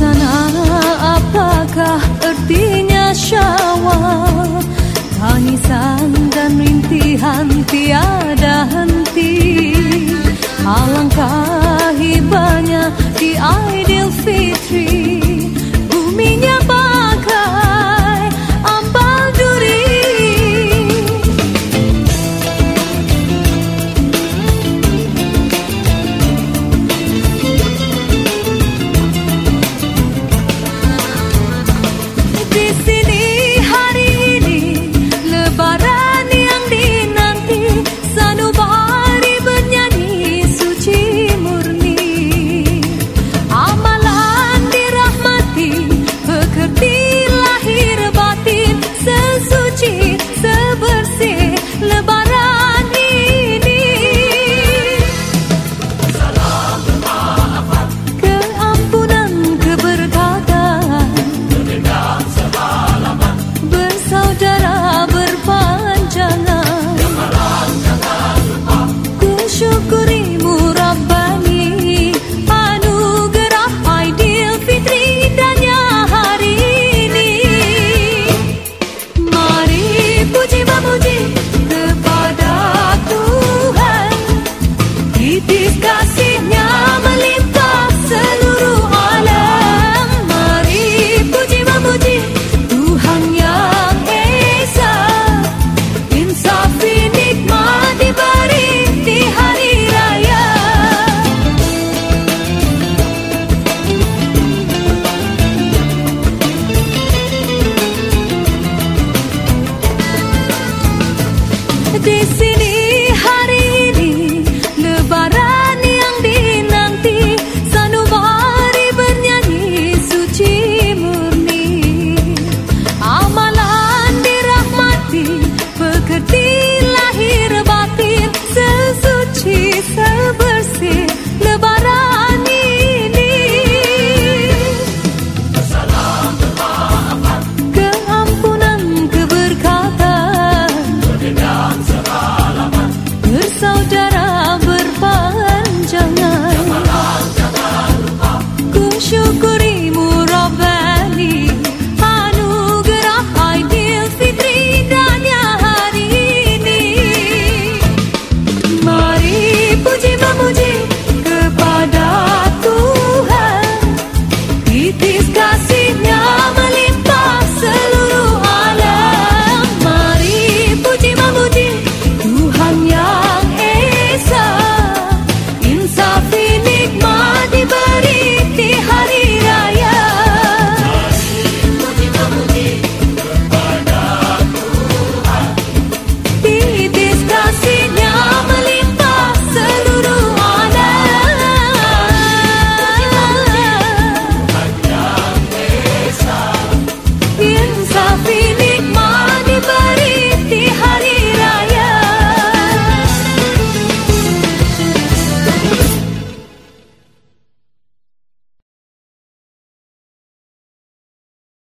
sana apakah artinya syawal? Tangisan dan rintihan tiada desse